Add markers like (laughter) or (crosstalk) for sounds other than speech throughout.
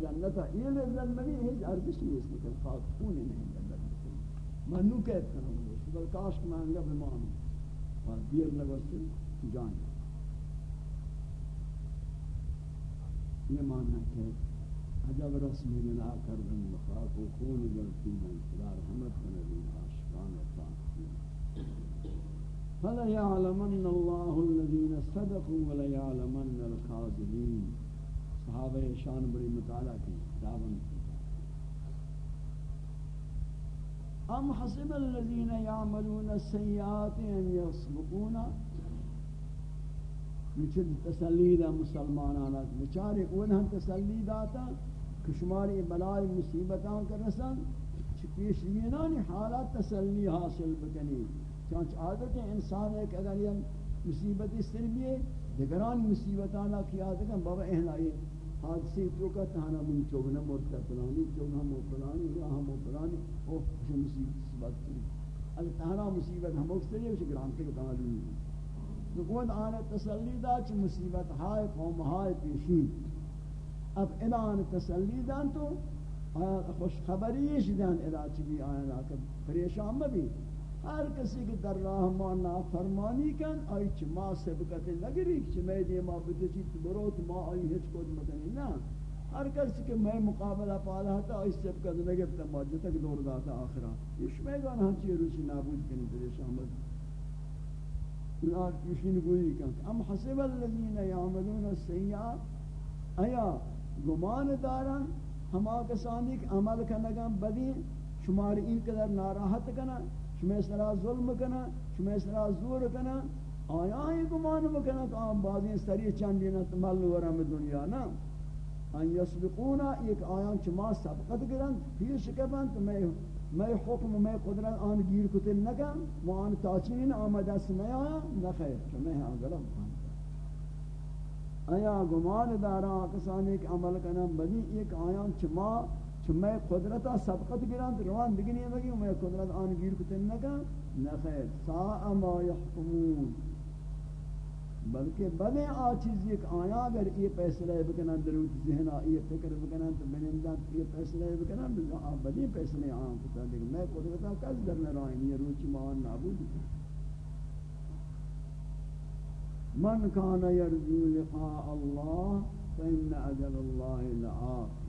جنت ہے۔ یہ لذت نہیں ہے ارزش نہیں اس کے خاص خون نہیں جنت منو کہت کروں گے بل کاش مانگا بمان اور دیر لگا جان۔ یہ معنی ہے عجب رسم ملا کر دن مخاق و خون جلتی من خدا رحمت نبی عاشقان و طاقتین فلا يعلمن الله الذين صدقوا ولا يعلمن الكاذبين صحابہ شان بری مطالعہ کی دعوان ام حسب الذين يعملون السيئات ان يسبقونا نچل تسلی دا مسلمانانا بچارے انہاں تسلی داتا کہ شماری بلائی مصیبتاں کر رسن پیش لینانی حالات تسلی حاصل بکنی۔ چانچ عادت انسان ہے کہ اگر یہ مصیبت اس طرح بھی ہے، دیگران مصیبتانا کیا دیکھا بابا اہلا یہ حادثی تو کا تہانا من چوگنا مرتا پلانی چوگنا مو پلانی راہ مو پلانی او خوش مصیبت کی. اگر تہانا مصیبت ہم اکس طرح ہے گرانتے کو تعالی نہیں نقود آن تسلی دا چی مصیبت ہائے، قوم ہائے پیشین. اب الان تسلی دان تو خوش خبریش دان ادا چی بھی آیا کہ پریشان بھی ہر کسی کی در راہ ما نافرمانی کن، آئی چی ما سبکت نگری چی میں دی ما بدچی بروت ما آئی ہچ کود مکنی نا۔ ہر کسی کہ میں مقابلہ پالا تھا آئی سبکت نگرتا ما جو تک دور داتا آخرا۔ یہ شمیگان ہنچی روچی نابود کنی پریشان مد لا کشین گوئی کن۔ ام حسب الذین یعملون السیئات ایا گمان دارن؟ ہما کسانی کہ عمل کنگم بدی شمار این قدر ناراحت کنا شما سرا ظلم کنا شما سرا زور کنا آیا ہی گمان بکنا کہ آم بازی سری چندی نت ورم دنیا نا۔ ان یسبقونا، ایک آیا چما سبقت گرن پیش کبن تو میں میں حکم و میں قدرت آن گیر کتن نگم و آن تاچین آمد است نیا نخیر چمیں ہاں آگلم آیا گمان دارا، کسانی کہ عمل کنم، بدی ایک آیان چما چمیں قدرتا سبقت گران روان بگنی مگی میں قدرت آن گیر کتن نگم. نخیر ساء ما یحکمون. بلکہ بلے آ چیز ایک آیا اگر یہ فیصلہ بکنن دروت ذہنا یہ فکر بکنن تو بنندہ یہ فیصلہ بکنن تو بلے فیصلے آن کتا. لیکن میں قدرتا کس در نرائن یہ روچ مان نابود من کان یرجو لقاء اللہ فإن أجل الله لآت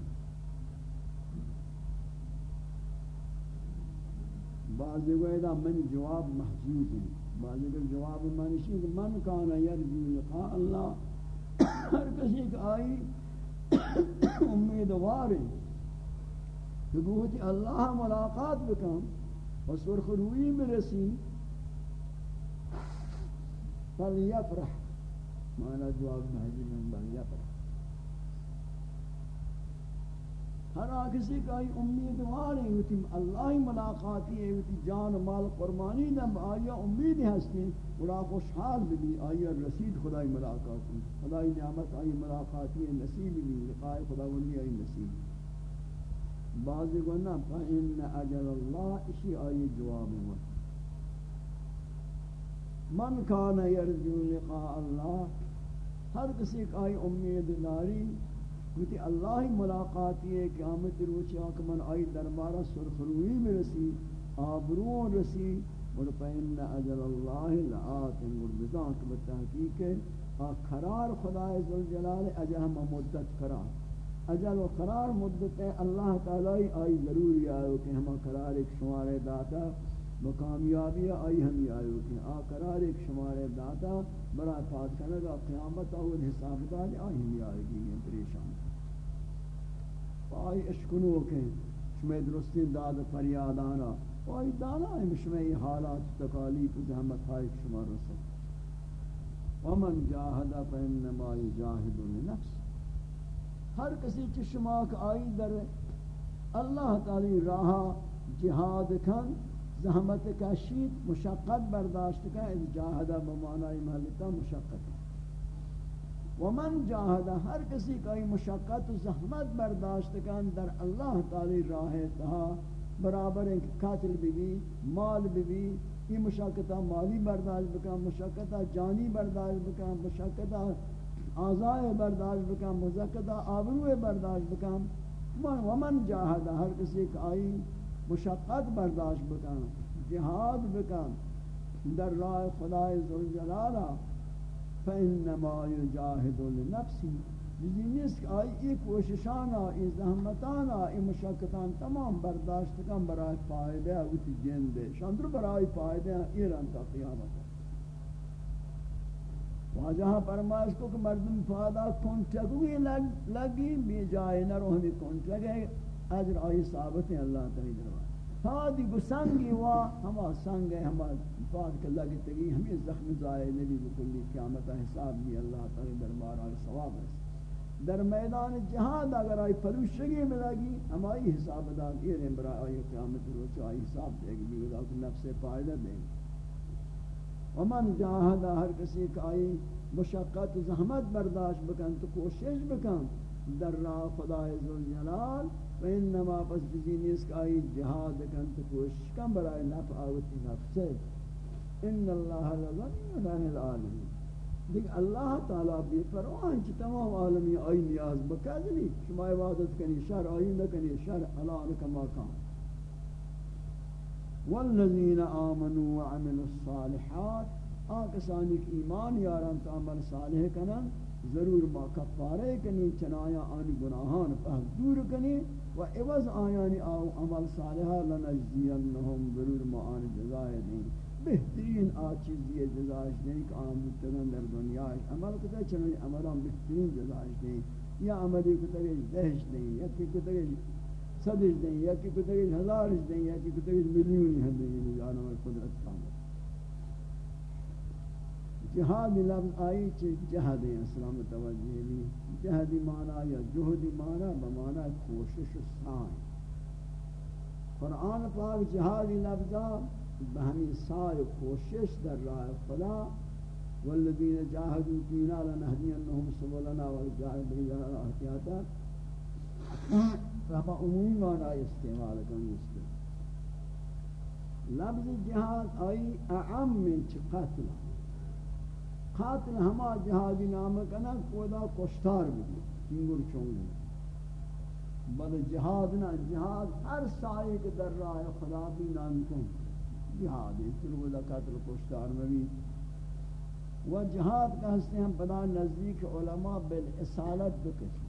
بعض گوئے من جواب محجوز ہیں، بعضی کہ جواب منشی کہ من کان یرجو لقاء اللہ، ہر کسی کہ آئی امیدوار ہے کہ بہت اللہ ملاقات بکم و سرخ روی میں رسی فلیفرح۔ معنی جواب محجی من بلیفرح ہر کسی کا امیدوار ہے ہوتی اللہ ملاقاتی ہے ہوتی جان و مال، قربانی نم آیا امید ہستی بڑا خوشحال بھی آیا رسید خدای ملاقاتی خدای نعمت آئی ملاقاتی ہے، نصیب بھی لقاء خدا ولی آئی نصیب۔ بعضی کو نا فإن اجل اللہ اسی آئی جواب ہے۔ من کان یرجو لقاء اللہ ہر کسی کا آئی امید داری کیونکہ اللہ ملاقاتی ہے قیامت روچ آکھ من آئی دربارہ سرخروی میں رسی آبرون رسی، اور پہن اجل اللہ لآت مرددان کہ بتحقیق ہے قرار خدا عزالجلال اجل ہم مدت قرار۔ اجل و قرار مدت ہے، اللہ تعالی آئی ضروری آئے کہ ہم قرار ایک شمار داتا بکامیابی آئی ہم آئے کہ آ قرار ایک شمار داتا، بڑا پاس کرنے گا قیامت اور حساب دار آئی ہم آئے گی پریشان۔ آئی اشکنو کے شمی درستی داد فریاد آئی دانا ہے شمی حالات تکالیف زحمت ہائی شما رسل ومن جاہد فإنما یجاہد لنفس. ہر کسی چی شما کا آئی در اللہ تعالی راہ جہاد کن، زحمت کشید، مشقت برداشت کن جاہدہ بمعنی محلتا مشقت. ومن جاہد ہر کسی کئی مشقت و زحمت برداشت کن در اللہ تعالی راہ تہا برابر ہیں قاتل بھی بھی مال بھی بھی یہ مشقتہ مالی برداشت بکن مشقتہ جانی برداشت بکن مشقتہ آزائے برداشت بکم مزکتا آبروے برداشت بکم من ومن جاہد ہر کسی کہ آئی مشقت برداشت بکم جہاد بکم در راہ خدای ذوالجلالہ فإنما يجاهد لنفسه جزی نیست کہ آئی ای کوششانا، ای زحمتانا، ای مشکتان تمام برداشت کن برای فائدہ اوتی جن دے شاندر برای فائدہ ایران تا قیامت. واجہ فرمائش کو کہ مردم فائدہ کنٹگوی لگی، بی جائے نہ رو ہمیں کنٹگے، اجر آئی ثابت ہیں اللہ تعالی دربار. فادی گسنگی وا، ہما سنگ ہے، ہما فاد کے لگی تگی ہمیں زخم زائے نبی بکلی قیامت حساب بھی اللہ تعالی دربار آئی ثواب ہے۔ در میدان جہاد اگر آئی پروشگی پلوشگی ملگی ہمائی حساب دا ایرین برا آئی قیامت روچ آئی حساب دے گی بھی نفس فائدہ دے گی۔ ومن جاہد، ہر کسی کا آئی مشقت زحمت برداشت بکن، تو کوشش بکن، در راہ خدای ذوالجلال، و انما پس جزی نیس کا آئی جہاد بکن تو کوشش کن برای نفع آوتی نفسے۔ ان اللہ لغنی عن العالمین دیکھ، اللہ تعالی بے پرواہ ہیں تمام عالمی آئی نیاز بکذنی شما عبادت کنی، شر آئی نہ کنی، شر اللہ کما کان والذین آمنوا وعملوا الصالحات آکسانی کی ایمان یاران تو عمل صالح کنن، ضرور ما کفارے کنی، چنایا آنی گناہان پہل دور کنی، و عوض آیانی آو عمل صالحہ لنجزینہم، ضرور ما آنی جزائے دیں. بہترین آ چیزی جزائش دیں کہ آم متگن در دنیا عمل کتا چنوی عملان بہترین جزائش دیں یا عملی کتا گئی دہش دیں یا کی کتا گئی صدش دیں یا کی کتا گئی ہزارش دیں یا کی کتا گئی ملیونی ہم دیں یعنی جانا میں قدرت کامل جہاد لفظ آئی چی جہد اسلام توجہ لی جہدی معنی یا جہدی معنی بمعنی کوشش سائن قرآن پاک جہادی لفظہ بہمی سائے کوشش در راہ خدا، والذین جاہدوا فینا لنہدینہم سبلنا والجاہدین احتیاطا. فہما عمومی معنی استعمال کرنے اس کے لفظ جہاد آئی اعم من چی قتل؟ قاتل ہما جہادی نام کنا کودا کشتار بھی چنگر چونگی بل جہاد نہ جہاد ہر سائے کے در راہ خدا بھی نام کن. جہاد ہے پھر وہ قتل کشتار میں بھی وہ جہاد کا ہستے ہم پدا نزدیک علماء بالاسالت دو قسم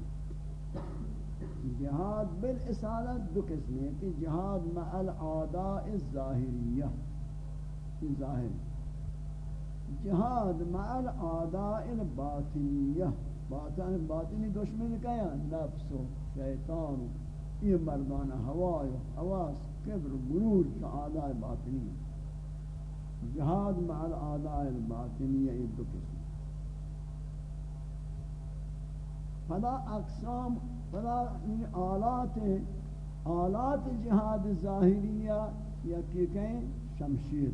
جہاد بالاسالت دو قسم ہے کہ جہاد مع العاداء الظاہریہ۔ ظاہر۔ جہاد مع العاداء الباطنیہ۔ باطن، باطنی دشمن کیا؟ نفس و شیطان یہ مردان ہوا حواس۔ کبر غرور کا باطنی جہاد مع الآداء الباطنی یہ دو قسم۔ فلا اقسام، فلا یعنی آلات آلات جہاد ظاہریہ یا کی کہیں شمشیر۔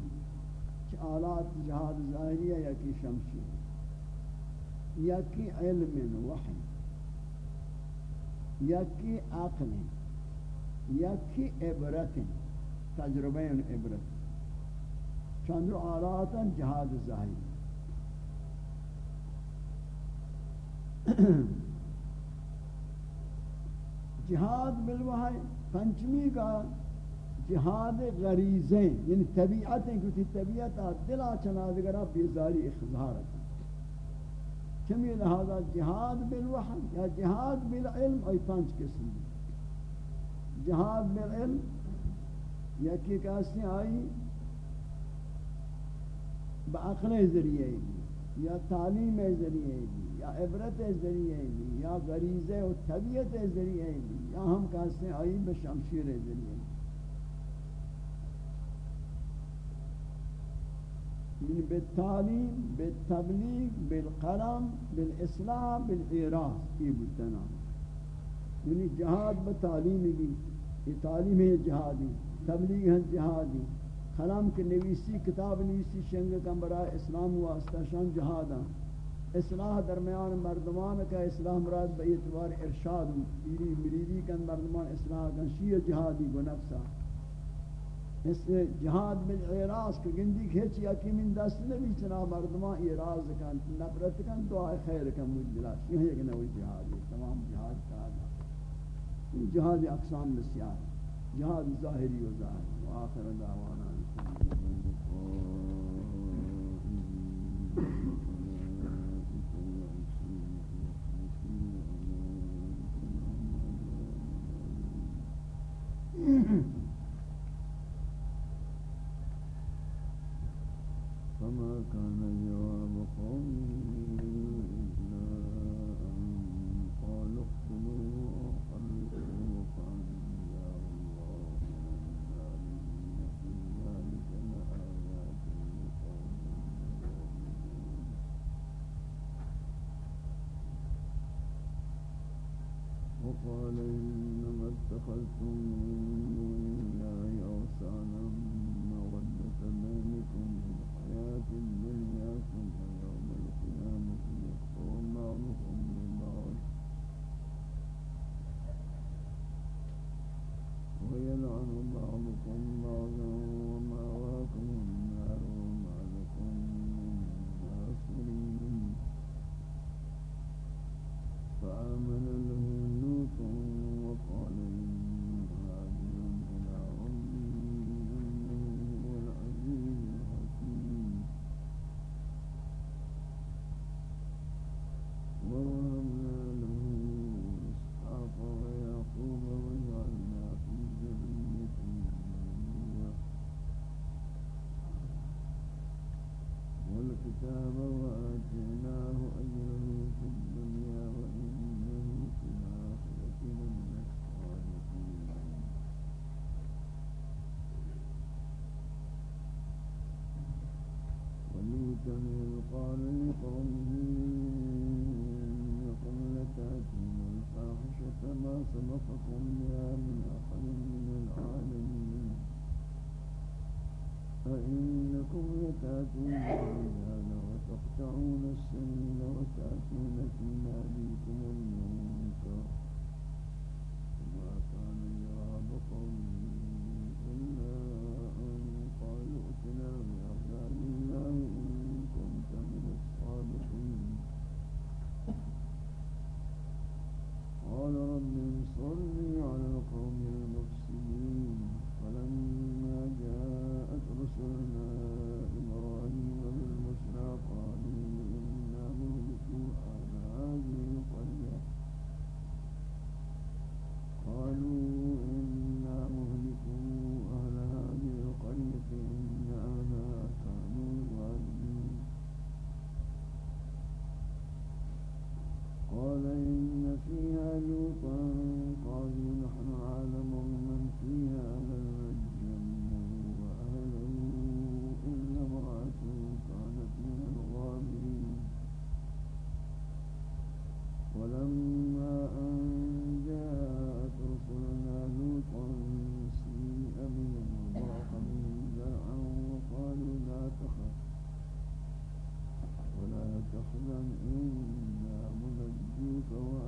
آلات جہاد ظاہریہ یا کی شمشیر۔ یا کی علم وحی۔ یا کی عقل۔ یکی عبرت تجربہ عبرت. چند آلات جہاد ظاہری. (clears throat) جہاد بالوحی پنچمی کا جہاد غریزیں یعنی طبیعتیں، کیونکہ طبیعت دلا آچھا چنا دگرہ بیزاری اخظار چمی لہذا جہاد بالوحی یا جہاد بالعلم ای پنچ قسم جہاد بالعلم یا کی کہاستی آئی بعقل ذریعے دی یا تعلیم ذریعے دی یا عبرت ذریعے دی یا غریض و طبیعت ذریعے دی یا ہم کہاستے آئی بشمشیر ذریعے یعنی بالتعلیم بالتبلیغ بالقلم بالاصلاح بالعراض یہ بتنا یعنی جہاد بتعلیم بھی۔ یہ تعلیم ہے جہادی، تبلیغ ہے جہادی۔ قلم کے نویسی، کتاب نویسی شنگ کا برائے اسلام واسطہ شان جہاداں اصلاح درمیان مردمان کا اصلاح مراد بے اعتبار ارشاد پیری مریدی کا مردمان اصلاح کا شیعہ جہادی کو نفسا اس سے جہاد میں اعراض کے گندی کھیچی یا کی من دست نبی چنا مردمان اعراض کا نفرت کا دعا خیر کا مجلہ یہ ایک نوی جہاد تمام جہاد کا آدھا جہاد اقسام بسیار جہاد ظاہری و ظاہری و آخر دعوانا فما كان جواب قومه go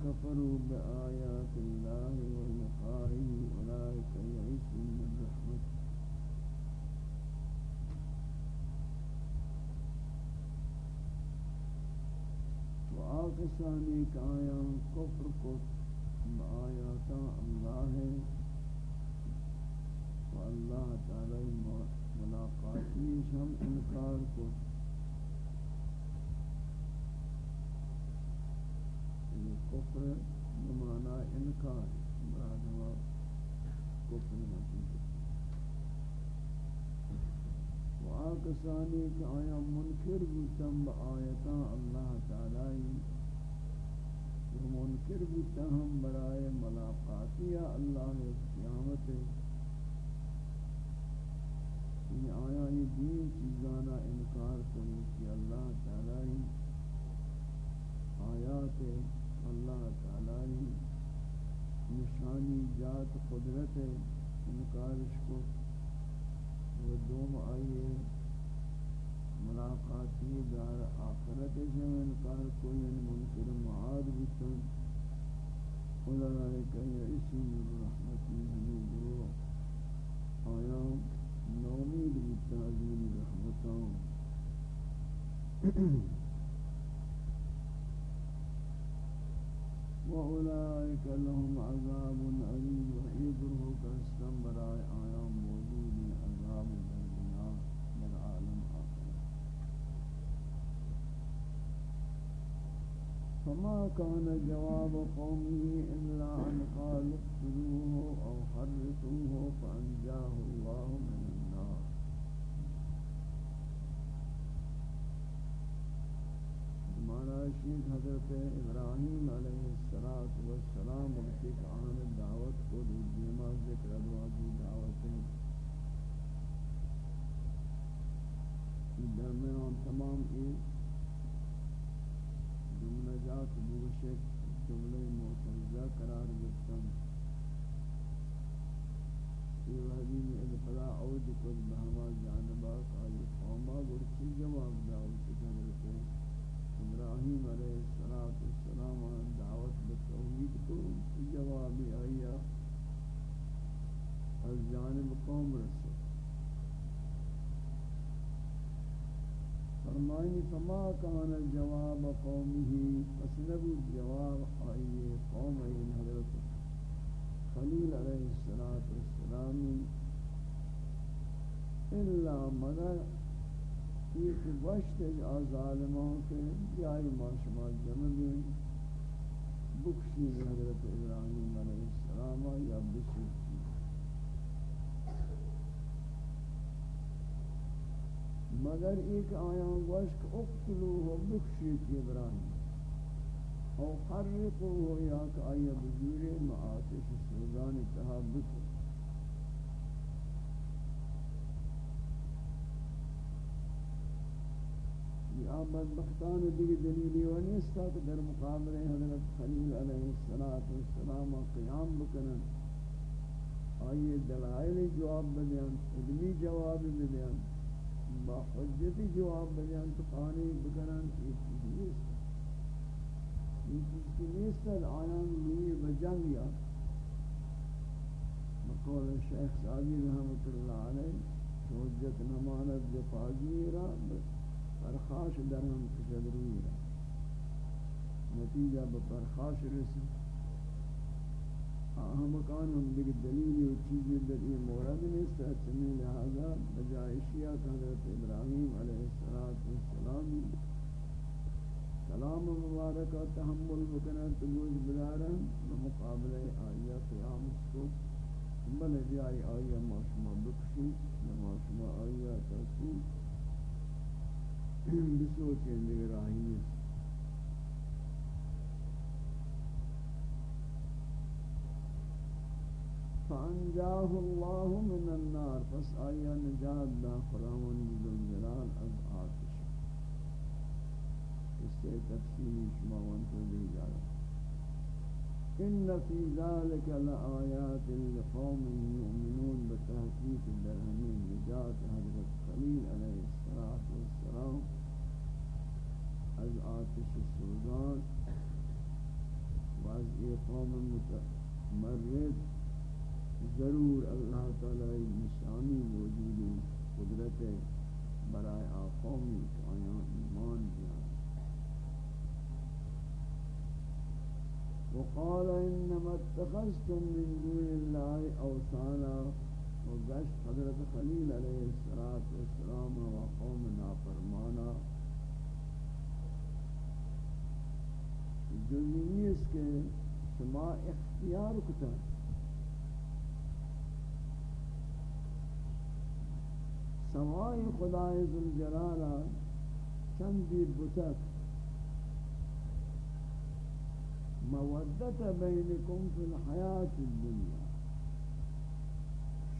كفروا بآيات الله ولقائه أولئك يئسوا من رحمته وآقسانی کا آیاں کفر کو بآیات اللہ ہے اللہ تعالی ملاقاتی ہم انکار کو یہ کفر بمانا انکار، مراد ہوا کفر نتیجہ وآکسانی کہ آیا منکر بودتم بآیتا اللہ تعالی منکر بودتا ہم برائے ملاقاتی اللہ قیامت یہ یعنی آیا یہ دین چیزانا انکار کرنے کہ اللہ تعالی آیات قدرت انکارش کو وہ دوم آئیے ملاقاتی دار آخرت سے انکار کو یعنی منکر معاد بتن اولئک یئسوا من رحمتی ہمیں درو آیا نومید بتعظیم رحمتوں (clears throat) وأولئك لهم عذاب أليم وحيبره كأسلم براء آيام موجود عذاب الدنيا من عالم آخر فما كان جواب قومه إلا أن قالوا اقتلوه أو حرقوه فأنجاه الله من شیخ حضرت ابراہیم علیہ السلام وقتی کہ آن دعوت کو دیما ذکر ادواجی دعوت ہے درمیان تمام کی جملہ جات بوشک جملہ معترضہ قرار گفتن یہ وحدی میں ادفلا عود کل بہما جانبا قالی قوما گرچی جواب دعوت حضرت ابراہیم علیہ السلام دعوت بتوحید کو جواب آیا از جانب قوم رسول فرمائنی، فما کان جواب قومه؟ فسنب جواب آئیے قوم این حضرت خلیل علیہ السلام الا مگر یہ کہ وشت ظالموں کے جائی ما شما جمع بھی بخشی حضرت ابراہیم علیہ السلام یا بشی مگر ایک آیان وشک اقتلوه ہو ابراہیم او حرقوه ہو یا کہ آیا بزیر معاتش سودان اتحاب بکر یا بدبختان دیگه دلیلی و نیست که در مقابل حضرت خلیل علیہ السلام قیام بکنن. آئیے دلائل جواب بدیان علمی جواب بدیان با حجتی جواب بدیان تو قانی بکنن یہ چیز نیست. یہ چیز کی نیست ہے آیان روی بجنگ یا. مقول شیخ سعدی رحمت اللہ علیہ حجت نمانت جفاگی را پرخاش در ہم کشد روی را نتیجہ بپرخاش رسی اہم کان ہم دیکھ دلیلی و چیزی در یہ مورد نیست. اچھنی لہذا بجائے شیعہ حضرت ابراہیم علیہ السلام کلام مبارکہ تحمل بکنا تگوش بدارا مقابلہ آئیہ قیام اس کو بل جائے آئیہ معشمہ بکشی معشمہ آئیہ ترسول فأنجاه الله من النار پس آیا نجات دا خداوند ذوالجلال از آتش؟ اس سے تفصیلی شما وانتو دی جارا ان فی ذلك لآیات لقوم یؤمنون بتحقیق درہمین نجات حضرت از آتش سوزان و از قوم متمرد ضرور اللہ تعالی نشانی موجود قدرت برائے آقومی آیان ایمان دیا۔ وقال انما اتخذتم من دون الله اوثانا وقشت حضرت خلیل علیہ السلام و قوم نافرمانا۔ جو نیس کے شما اختیار کتا سمائی خدای ذوالجلالہ چندی بتک مودت بینکم فی الحیات الدنیا.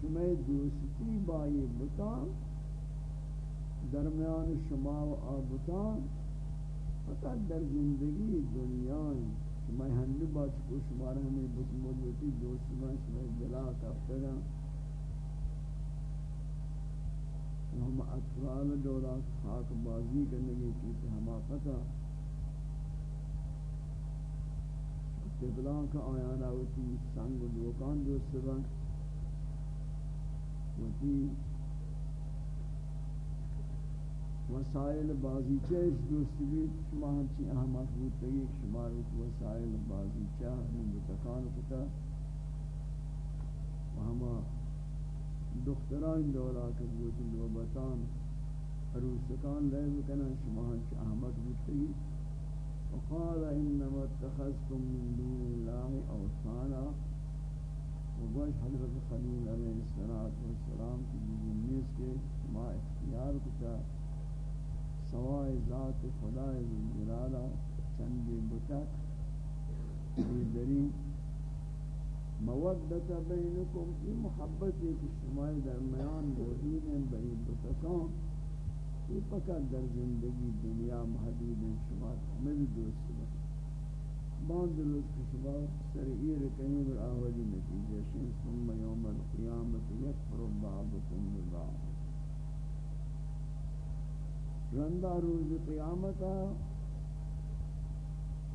شما دوستی بائی بتان درمیان شما و آبتان فقط در زندگی دنیا شما ہنڈی باچ کو شما رہنے بس موجودی دوستی میں شما جلا کفتگا ہم اطلال دولا خاک بازی کرنے کی ہما پتہ قبلان کا آیانا ہوتی، سنگ و دوکان دوست بن ہوتی وسائل بازی چیش دوست بھی شما ہمچی احمد بودتا ایک شمار ہوتی وسائل بازی چاہ ہم بتکان کتا و ہما دختران دولا کے بودتی نوبتان عروسکان لے بکنا شما ہمچی احمد بودتا ایک وقال انما اتخذتم من دون الله اوثانا وگوش حضرت خلیل علیہ السلام کی جنیس کے ما اختیار کتا سوائے ذات خدای جلالا چندی بتک دری مودت بینکم. کی محبت ایک شمائی درمیان موجود ہیں بین بتکان یہ فقط در زندگی دنیا محدود شما ہمیں دوست باند روز کے شما سرعیر کہیں بر آوازی نتیجہ شن ثم یوم القیامت یکفر بعضکم ببعض رندہ روز قیامتا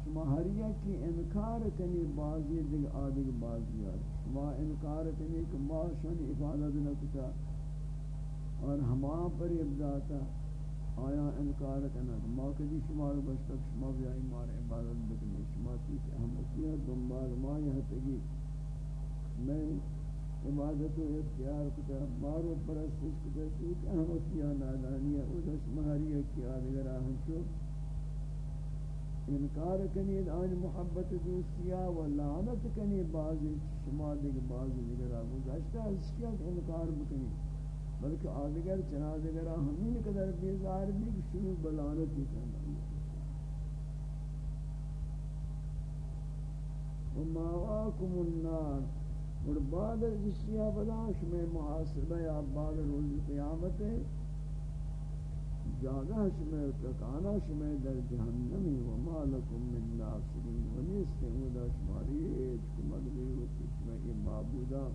شما ہر کی انکار کنی بازی دیگ آدھگ بازی آر شما انکار کنی کہ ما شن عبادت نکتا اور ہما پر ابداتا آیا انکار کرنا ما کدی شما رو بشتک شما بیائی مار عبادت بکنی. شما تیس احمدیہ دنبال ما یہ تگی. میں عبادت و اختیار کتا مارو پرستش کتا تیس احمدیہ نادانیہ او دس مہریہ کیا دیگر آہن شو۔ انکار کنی آن محبت دوستیا و لعنت کنی بعضی شما دیگر بعضی دیگر آگو گشتا اس کیا انکار بکنی بلکہ آدگر، چنادگر ہمیں قدر بیزار بھی شروع بلانت ہی کرنا۔ وما وماواکم النار۔ اور بعد اشیاء بلاش میں محاسبہ یا بعد روز قیامت ہے جاگہ شمع تکانا شمع در جہنمی وما لکم من ناصرین ونیستے ہودا شماری ایک مدبی ہوتی شمع معبودہ،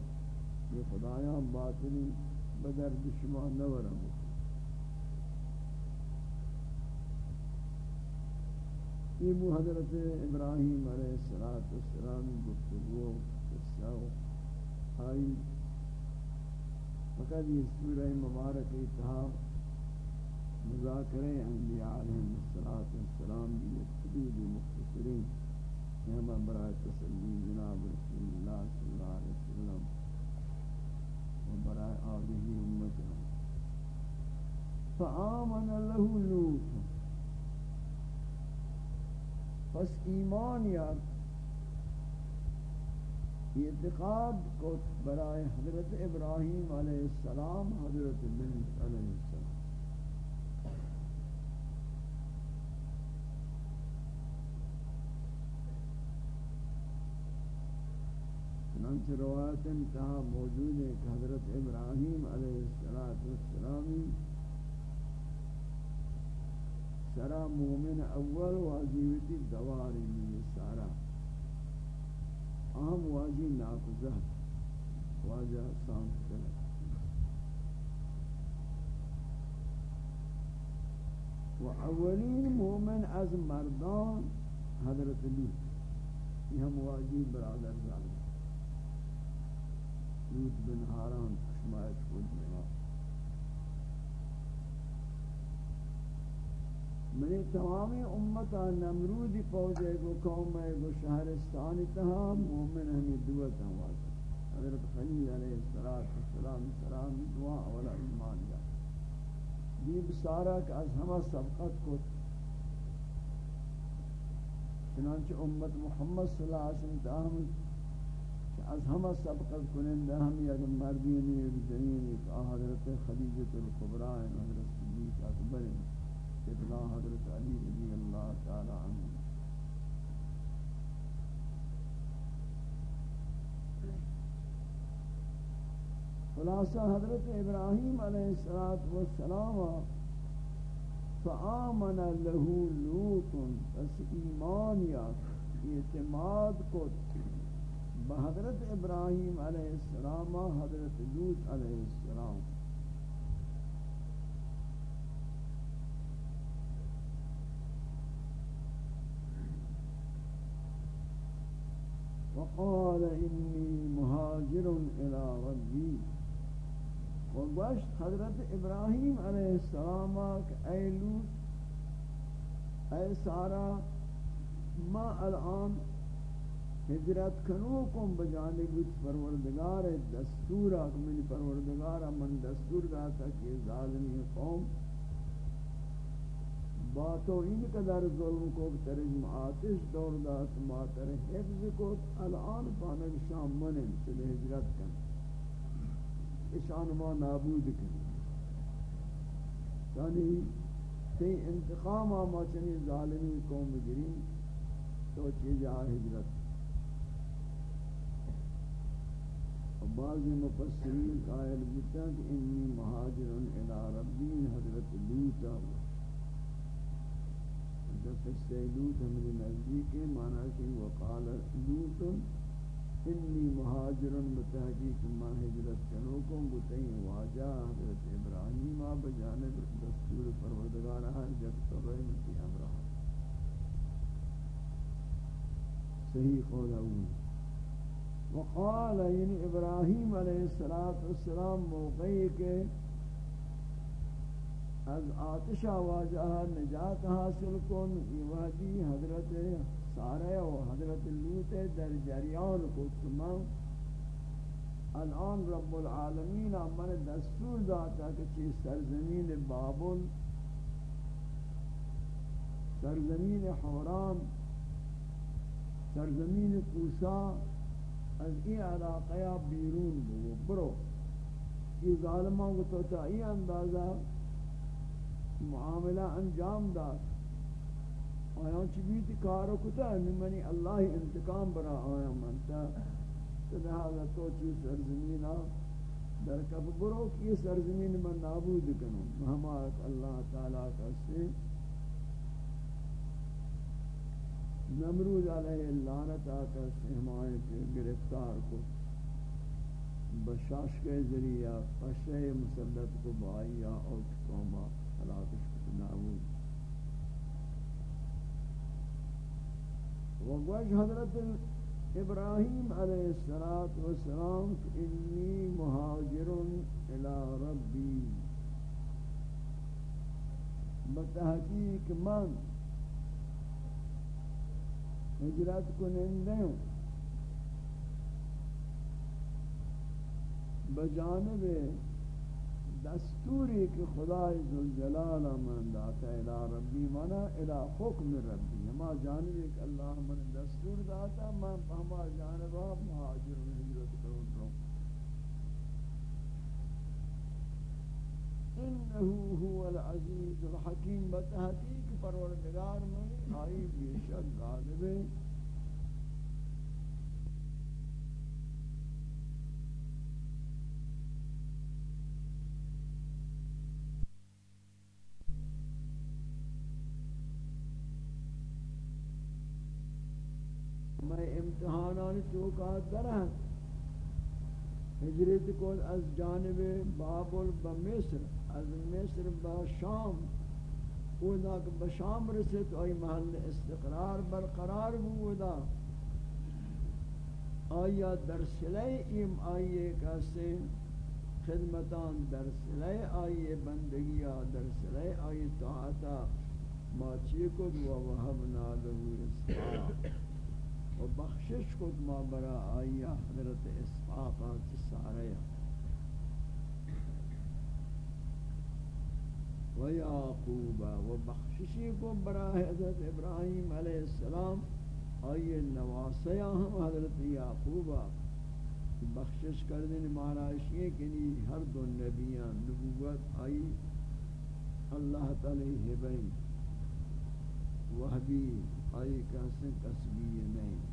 یہ خدایان باطنی بدر شما نورم. یہ مو حضرت ابراہیم علیہ السلام گفتگو قصہ آئی فقط یہ سورہ مبارک اتحا مذاکرہ انبیاء علیہ السلام بھی حدود مختصرین ہمیں برائے تسلی جناب رسول اللہ صلی اللہ علیہ وسلم و برای آگهی امت فآمن له لوط پس ایمان یاد اعتقاد کو برائے حضرت ابراہیم علیہ السلام، حضرت لوط علیہ السلام۔ چنانچہ روایت انتہا موجود ہے کہ حضرت ابراہیم علیہ السلام سرا مومن اول واجیوتی دواری میں یعنی سارا۔ عام واجی ناقضہ واجہ سانس کرے و اولین مومن از مردان حضرت لوت یہ ہم واجی برادر زالی لوت بن حاران شمایت خود میں۔ منی تمامی امتا نمرودی پوجے گو قوم ہے گو شہرستانی تہا مومن ہمیں دوت ہم حضرت خلیل علیہ السلام سلام، دعا اولا ایمان جا۔ دیب سارا کہ از ہمہ سبقت کو چنانچہ امت محمد صلی اللہ علیہ وسلم تاہم از ہمہ سبقت کنندہ ہم یک مردینی یک زمینی کہ حضرت خلیجت القبرائن حضرت صدیق اکبر ابنا حضرت علی رضی اللہ تعالی عنہ۔ خلاصہ حضرت ابراہیم علیہ السلام فآمن له لوط پس ایمان یا اعتماد کو بحضرت ابراہیم علیہ السلام، حضرت لوط علیہ السلام۔ وقال إني مهاجر إلى ربي. و گوشت حضرت ابراہیم علیہ السلام اے لوت اے سارا، ما الان ہجرت کنو کم بجانب پروردگار دستور من پروردگار من دستور داتا کہ ظالمی قوم باتو این قدر ظلم کو ترجم آتش دور دات ما تر حفظ کو الان پانک شام منن چلے ہجرت کن. اشان ما نابود کریں یعنی تی انتقام ما چنی ظالمی قوم گرین تو چیز آ ہجرت بعضی مفسرین قائل بتا کہ انی مہاجر الى ربین حضرت لوتا جب قصہ لوت ہمیں نزدیک ہے، معنی کہ وقال لوت، انی مہاجرن بتحقیق ما ہجرت کنو کو گتیں واجہ، حضرت ابراہیم آب، جانب دستور پروردگار ہر جب تو صبح متی ہمراہ صحیح قول اول وقال یعنی ابراہیم علیہ السلام موقعی کے از آتش واجہ نجات حاصل کن یہ وحدی حضرت سارے و حضرت لوت در جریان کو تمام الان رب العالمین من دستور داتا کہ چی سرزمین بابل، سرزمین حوران سرزمین کوسا از این علاقه بیرون بو برو. یہ ظالمان کو تو تا این اندازہ معاملہ انجام داد۔ آیا چی بیتی کارو کتا ہے منی اللہ انتقام برا آیا منتا لہذا تو چی سرزمین در کب برو کی سرزمین من نابود کنو۔ ہمارک اللہ تعالیٰ کا سے۔ نمرود علیہ لعنت آکا سے ہمارے گرفتار کو۔ بشاش کے ذریعہ، پشہ مسلط کو بائیا اور قومہ حلاکش کو نابود وگوش حضرت ابراہیم علیہ السلام انی مہاجر الى ربی. بتحقیق من ہجرت کنندے ہوں بجانب دستوری کہ خدا ذوالجلال من داتا الى ربی منا الى حکم ربی. ہما جانب ایک اللہ من دستور داتا، من ہما جانب مہاجر و ہجرت کروں رو. انہو هو العزیز الحکیم. بتحقیق پروردگار من آئی بیشک غالب میں امتحانان چوکات درہن ہجرت کو از جانب بابل بمصر از مصر بشام اودا کہ بشام رسے تو محل استقرار برقرار بودا۔ آیا در سلے ایم آئیے کہتے خدمتان در سلے آئیے بندگیا در سلے آئیے طاعتا ما چی کد و وحبنا لہو اسحاق و بخشش کد ما برا آئیا حضرت اسحاقا ساریا و یعقوب و بخششی کو برا حضرت ابراہیم علیہ السلام. آئیے نواسیاں ہم حضرت یعقوبہ بخشش کر دیں مہاراشی ہے کہ ہر دو نبیاں نبوت. آئی اللہ تعالی ہبیں وحبی. آئی کہسن کسبی نہیں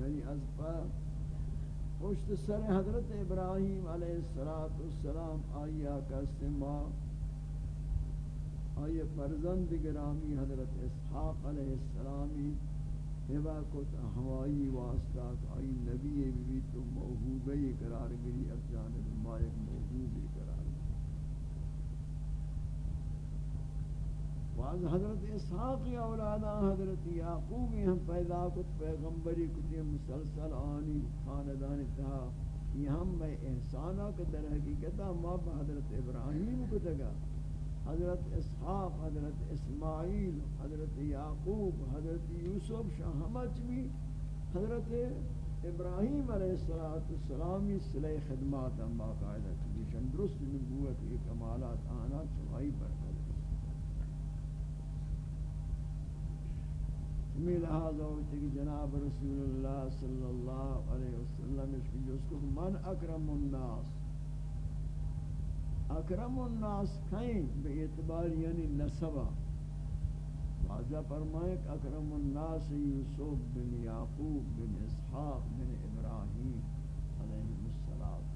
یعنی از پر پشت سر حضرت ابراہیم علیہ السلام آئی کہسن ماں آئی فرزند گرامی حضرت اسحاق علیہ السلامی، ہوا کو ہوائی واسطہ، آئی نبی بھی تو موہوبی قرار گری اب جانب مائک موہوبی قرار گری واز حضرت اسحاق اولادا حضرت یعقوب ہم پیدا کت پیغمبری کتی مسلسل آنی خاندان تہا یہ ہم میں احسانہ کے در حقیقتہ ما حضرت ابراہیم کو تگا حضرت اسحاق، حضرت اسماعیل، حضرت یعقوب، حضرت یوسف شاہمت بھی حضرت ابراہیم علیہ السلامی صلح خدمات ہم باقاعدہ چیزیں۔ درست نبوت کی کمالات آنا چوائی پر میں لہذا ہوتی کہ جناب رسول اللہ صلی اللہ علیہ وسلم اس کی جو اس کو من اکرم الناس. اکرم الناس کہیں بے اعتبار یعنی نسبہ واضح فرمائے کہ اکرم الناس یوسف بن یعقوب بن اسحاق بن ابراہیم علیہ السلام.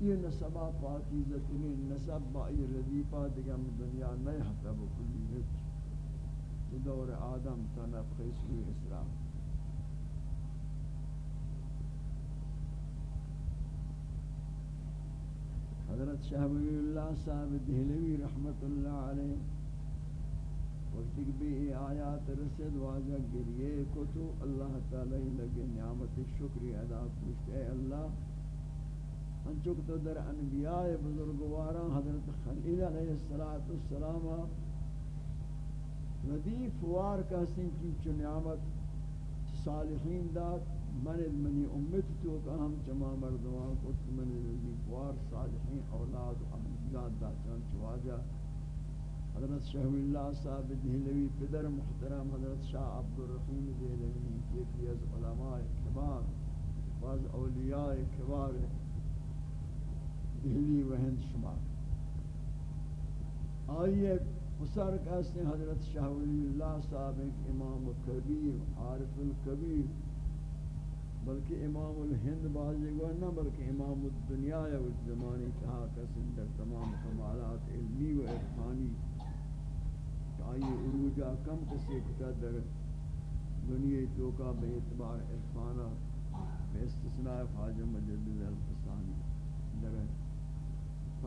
یہ نسبہ پاکیزہ ترین نسب بائی ردیفہ دیگم دنیا نہیں حتب کلی ہچ دور آدم تنب خیسوی اسلام. حضرت شاہ ولی اللہ صاحب دہلوی رحمت اللہ علیہ وقتی کہ بھی آیات رسد واجہ گریے کو تو اللہ تعالی لگے نعمت شکری ادا پوچھتے اے اللہ۔ انچک تو در انبیاء بزرگوارا حضرت خلیل علیہ السلام ردیف وار کا سنکی چو نعمت صالحین داد، من منی امت تو کہ ہم جمع مردمان کو من وار صالحین اولاد و انبیاء دا چون چواجا حضرت شاہ اللہ صاحب دہلوی پدر محترم حضرت شاہ عبد الرحیم دہلوی یکی از علماء کبار، بعض اولیاء کبار دہلی و ہند شمار. آئیے پسر کہتے ہیں حضرت شاہ ولی اللہ صاحب ایک امام کبیر عارف الکبیر، بلکہ امام الہند بازی گو نہ، بلکہ امام الدنیا یا اس زمانے کہا کسن در تمام کمالات علمی و عرفانی آئی عروجہ کم کسی کتا در دنیا توکا بے اعتبار عرفانہ، بے استثناء خواجہ مجدد الفسانی در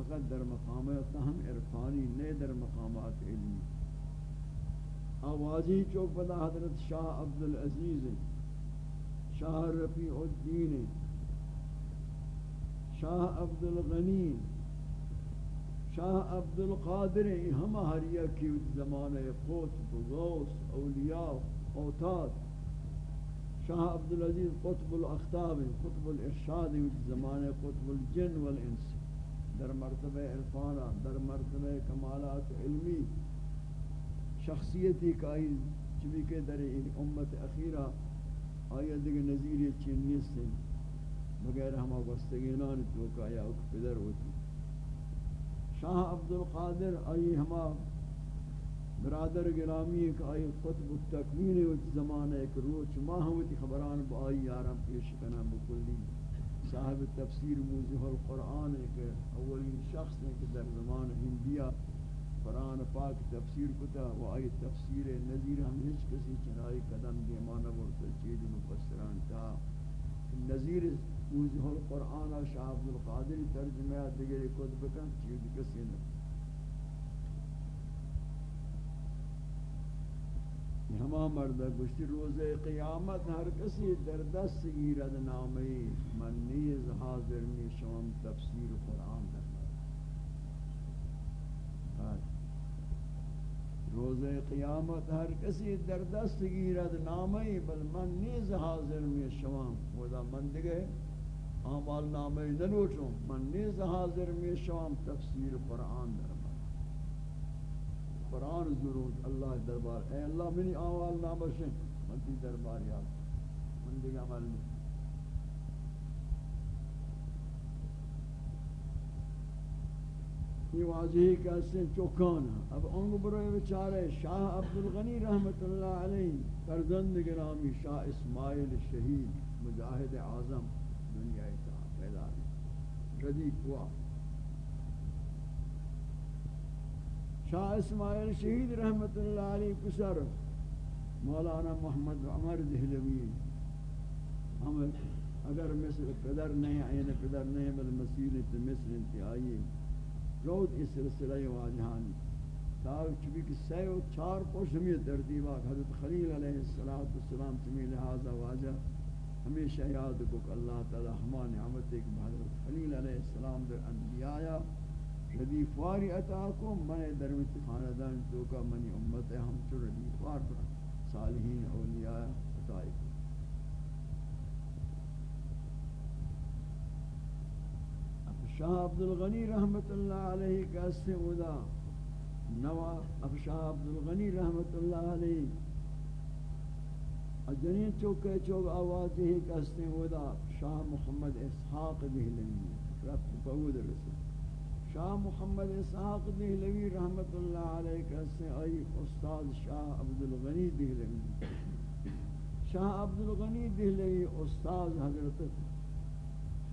فقط در مقامات ہم عرفانی نئے در مقامات علمی۔ آوازی چوک پدا حضرت شاہ عبدالعزیز، شاہ رفیع الدین، شاہ عبد الغنی شاہ عبد القادر ہم ہریا کی زمانے قطب غوث اولیاء، اوتاد، شاہ عبد العزیز قطب الاختاب، قطب الارشاد زمانے قطب الجن والانس۔ در مرتبہ عرفانہ در مرتبہ کمالات علمی، شخصیتی کا چبی کے در امت اخیرہ آیا دیگه نظیر چین نیستن بغیر ہما گستگینان تو یا اک پدر ہوتی شاہ عبدالقادر آئی ہما برادر گرامی ایک آئی خطب التکوین وچ زمانہ ایک روچ ماہ ہوتی خبران با آئی یارم پیش کنا بکلی. صاحب تفسیر موزیح القرآن ہے کہ اولین شخص نے کہ در زمان ہندیا قرآن پاک تفسیر کتا و آئی تفسیر نظیر ہم ہیچ کسی چنائی قدم دیمانا ورطا چید مفسران تا۔ نظیر موزیح القرآن شاہ عبدالقادر ترجمہ دیگر کتب کن چید کسی نہ۔ ہما مرد گشتی روز قیامت ہر کسی در دست گیرد نامی من نیز حاضر می شوم تفسیر قرآن در روز قیامت ہر کسی در دست گیرد نامی بل من نیز حاضر می شوم ودا من دیگه آمال نامی نلوٹوں من نیز حاضر می شوم تفسیر قرآن در قرآن ضرور اللہ دربار، اے اللہ منی آوال نہ بشن منتی دربار یاد۔ من دیگه عمل نہیں۔ یہ واضح کہ اس سے چوکان اب ان کو بروئے بچارے، شاہ عبدالغنی رحمت اللہ علیہ فرزند گرامی شاہ اسماعیل شہید، مجاہد اعظم، دنیا پیدا ردیف ہوا شاہ اسماعیل شہید رحمت اللہ علیہ پسر مولانا محمد عمر دہلوی ہم اگر مثل پدر نہیں آئین پدر نہیں بل مسیل تو مثل انتہائی روت اس سلسلہ واجہانی تاو چبی کہ سی و چار پوش ہمیں ترتیبہ حضرت خلیل علیہ السلام چمی لہذا واجہ ہمیشہ یاد کو کہ اللہ تعالی ہمان نعمت ایک حضرت خلیل علیہ السلام در انبیاء ردیفواری عطا کو، میں درویت خاندان تو کا منی امت ہے، ہم تو ردیفوار پر صالحین اولیاء عطائی کو۔ شاہ عبدالغنی رحمت اللہ علیہ کا سے ودا نوا اب شاہ عبدالغنی رحمت اللہ علیہ۔ جنین چوکے چوک آواز ہی کہستے ودا شاہ محمد اسحاق دہلنی رفت پہود رسول۔ شاہ محمد اسحاق دہلوی رحمت اللہ علیہ کہتے ہیں آئی استاد شاہ عبدالغنی دہلوی۔ شاہ عبدالغنی دہلوی استاد حضرت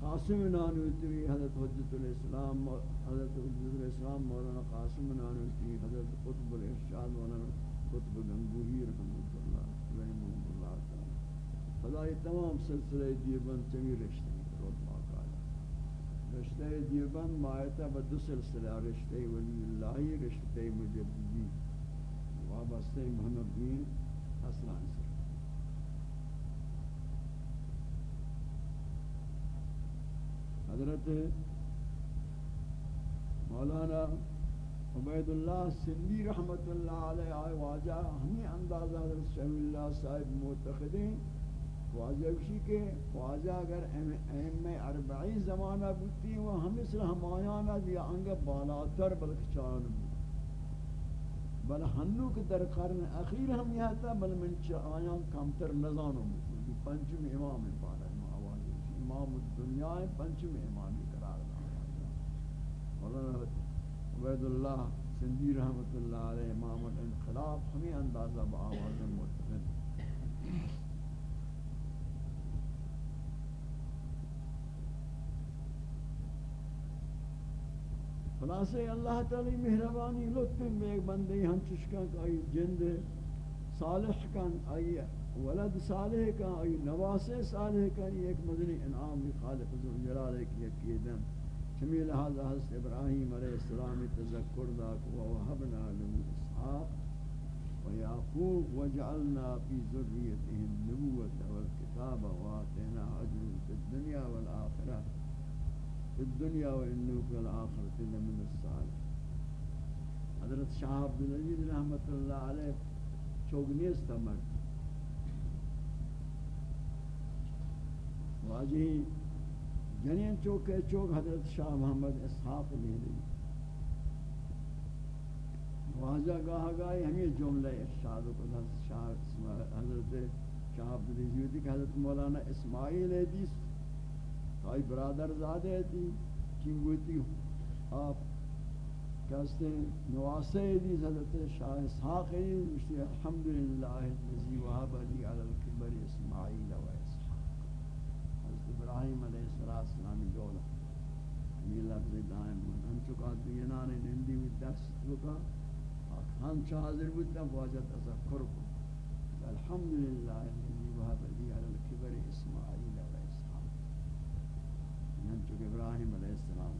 قاسم نانوتوی، حضرت حجت الاسلام، حضرت حجت الاسلام مولانا قاسم نانوتوی، حضرت قطب الارشاد مولانا قطب گنگوہی رحمت اللہ رحمہ اللہ تعالی۔ خدای تمام سلسلہ دیبن چمی رشتے رشتہ دیوبند مایتا با دو سلسلہ رشتہ ولی اللہی رشتہ مجددی. وابستہ محمد بین حسنان سے حضرت مولانا عبید اللہ سندی رحمت اللہ علیہ آئے واجہ ہمیں اندازہ حضرت شہی اللہ صاحب معتقدیں واجہ اسی کے واجہ اگر ائمہ اربعی زمانہ بوتی و ہم اس ہمایانا دیا انگا بالاتر بلک چان بل ہنو کے در قرن اخیر ہم یہ تھا، بل من آیان کمتر نزانو مکلی پنچم امام پارا، امام الدنیا پنچم امام قرار دا مولانا عبید اللہ سندی رحمت اللہ علیہ، امام الانقلاب، ہمیں اندازہ با آواز خلاصے اللہ تعالی مہربانی، لطف میں ایک بندے ہم چشکا کا، آئی جند صالح کن آئی ولد صالح کا، آئی نواس صالح کا ایک مدنی انعام بھی خالق ذو جلالہ کی یقیدن چمی لہذا حضرت ابراہیم علیہ السلام تذکر دا کو وحبنا له اسحاق و یعقوب وجعلنا فی ذریتهم النبوة والکتاب وآتینا اجر فی الدنیا والآخرہ فی الدنیا و انہو فی الاخرت من الصالح. حضرت شاہ عبدالعزیز رحمت اللہ علیہ چوگنیست مرد. واجہی جنین چوک چوک حضرت شاہ محمد اسحاق لے لی واجہ گاہ گاہی ہمیں جملہ ارشاد کو حضرت شاہ حضرت شاہ عبدالعزیز کہ حضرت مولانا اسماعیل حدیث آئی برادر زادے تھی چین گوتی آپ کہتے ہیں، نواسے دی حضرت شاہ اسحاق ہے مشتی الحمدللہ الذي وهب لي على الكبر اسماعیل و اسحاق۔ حضرت ابراہیم علیہ السلام جولا یہ لفظ دائم ہم چکا دینان نندی و دست بکا ہم چاہ حاضر بودتا واجہ تذکر کو الحمدللہ الذي وهب چونکہ ابراہیم علیہ السلام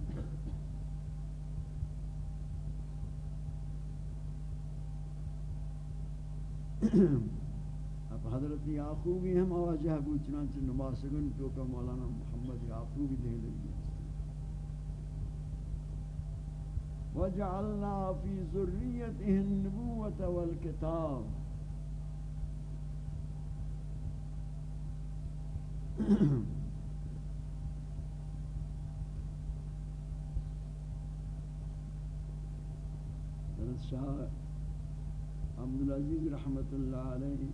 اب حضرت یعقوبی ہم آواجہ ابو چنانچہ نماسگن تو کا مولانا محمد یعقوبی دے لگی وجعلنا في ذريته النبوة والكتاب (coughs) شاہ عبدالعزیز رحمت اللہ علیہ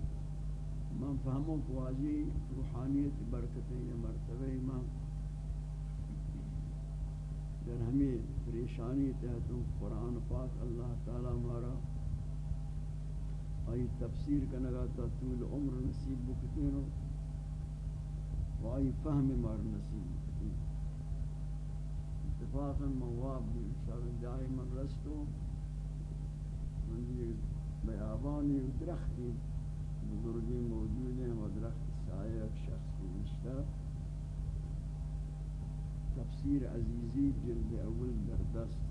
من فهموں کو واجی روحانیت برکتیں یا مرتبہ ماں در ہمیں پریشانی تحتوں قرآن پاک اللہ تعالی مارا آئی تفسیر کا نگا تا طول عمر نصیب بکتے ہو و آئی فهم مار نصیب بکتے اتفاقا مواب بھی انشاءاللہ جائے من رستوں۔ من بیابانی درختی بزرگی موجود ہیں و درخت سایہ ایک شخص کی نشتہ تفسیر عزیزی جلد اول در دست.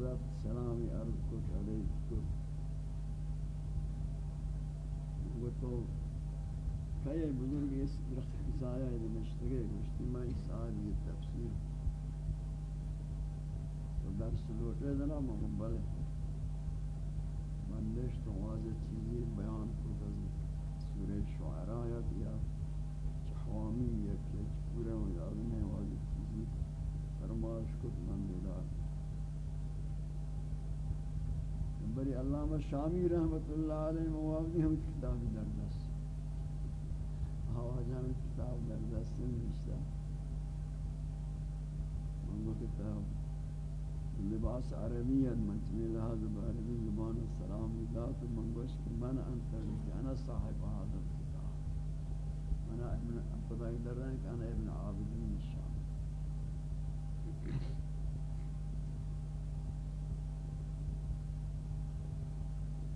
رب سلامی عرض کت علیہ کت و تو کئی بزرگ اس درخت سایہ نشتگے درس لوٹے دنا مقبل مندش تو واضح چیزی بیان کو از سورہ شعراء یا چحوامی یا کہ پورے ہو یاد واضح چیزی فرماش کو مندلار بری علامہ شامی رحمت اللہ علیہ موافقی ہم کتاب در دست آواز ہم کتاب در دست نشتا منگو کتاب لباس عربیت من منچمی لحاظ بعربی زبان السلام ذات منگوش من انت انا صاحب هذا الكتاب انا ابن خدای در رہے کہ انا ابن عابدین الشام